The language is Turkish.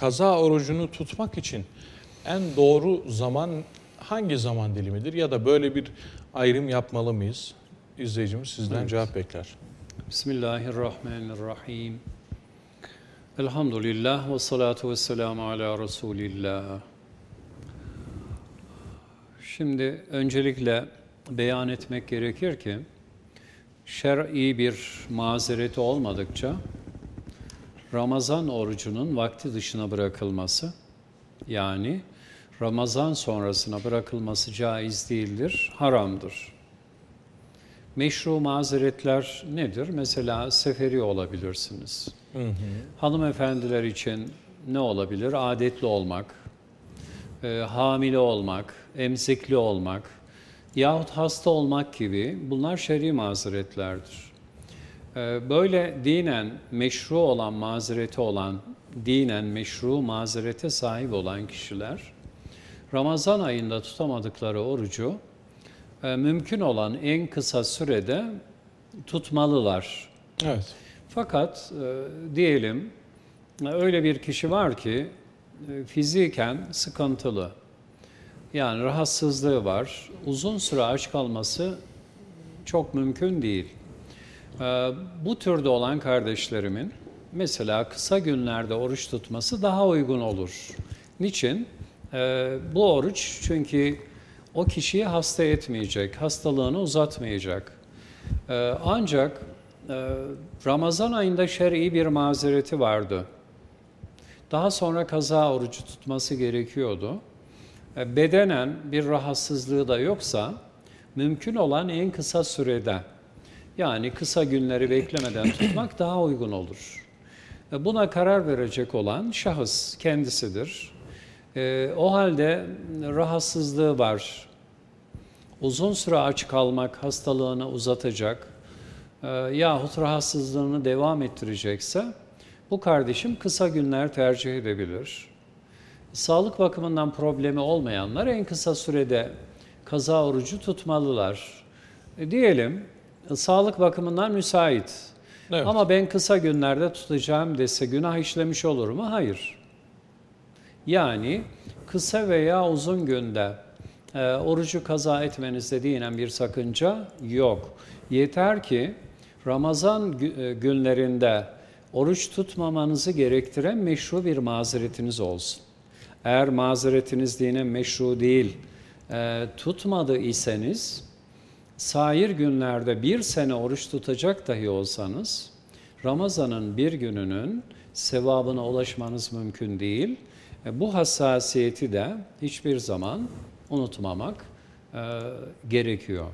kaza orucunu tutmak için en doğru zaman hangi zaman dilimidir ya da böyle bir ayrım yapmalı mıyız? İzleyicimiz sizden Evet. cevap bekler. Bismillahirrahmanirrahim. Elhamdülillah ve salatu ve selamu ala Resulillah. Şimdi öncelikle beyan etmek gerekir ki şer'i bir mazereti olmadıkça Ramazan orucunun vakti dışına bırakılması yani Ramazan sonrasına bırakılması caiz değildir, haramdır. Meşru mazeretler nedir? Mesela seferi olabilirsiniz. Hanımefendiler için ne olabilir? Adetli olmak, e, hamile olmak, emzikli olmak yahut hasta olmak gibi bunlar şer'i mazeretlerdir. E, böyle dinen meşru olan mazereti olan, dinen meşru mazerete sahip olan kişiler Ramazan ayında tutamadıkları orucu e, mümkün olan en kısa sürede tutmalılar. Evet. Fakat e, diyelim e, öyle bir kişi var ki fiziken sıkıntılı. Yani rahatsızlığı var. Uzun süre aç kalması çok mümkün değil. E, bu türde olan kardeşlerimin mesela kısa günlerde oruç tutması daha uygun olur. Niçin? E, bu oruç çünkü o kişiyi hasta etmeyecek, hastalığını uzatmayacak. E, ancak e, Ramazan ayında şer'i bir mazereti vardı. Daha sonra kaza orucu tutması gerekiyordu. Bedenen bir rahatsızlığı da yoksa mümkün olan en kısa sürede yani kısa günleri beklemeden tutmak daha uygun olur. E, Buna karar verecek olan şahıs kendisidir. E, O halde rahatsızlığı var. Uzun süre aç kalmak hastalığını uzatacak e, yahut rahatsızlığını devam ettirecekse bu kardeşim kısa günler tercih edebilir. Sağlık bakımından problemi olmayanlar en kısa sürede kaza orucu tutmalılar. Diyelim sağlık bakımından müsait. Evet. Ama ben kısa günlerde tutacağım dese günah işlemiş olur mu? Hayır. Yani kısa veya uzun günde e, orucu kaza etmenizde dinen bir sakınca yok. Yeter ki Ramazan e, günlerinde oruç tutmamanızı gerektiren meşru bir mazeretiniz olsun. Eğer mazeretiniz dinen meşru değil, e, tutmadı iseniz, sair günlerde bir sene oruç tutacak dahi olsanız, Ramazan'ın bir gününün sevabına ulaşmanız mümkün değil. E, Bu hassasiyeti de hiçbir zaman unutmamak e, gerekiyor.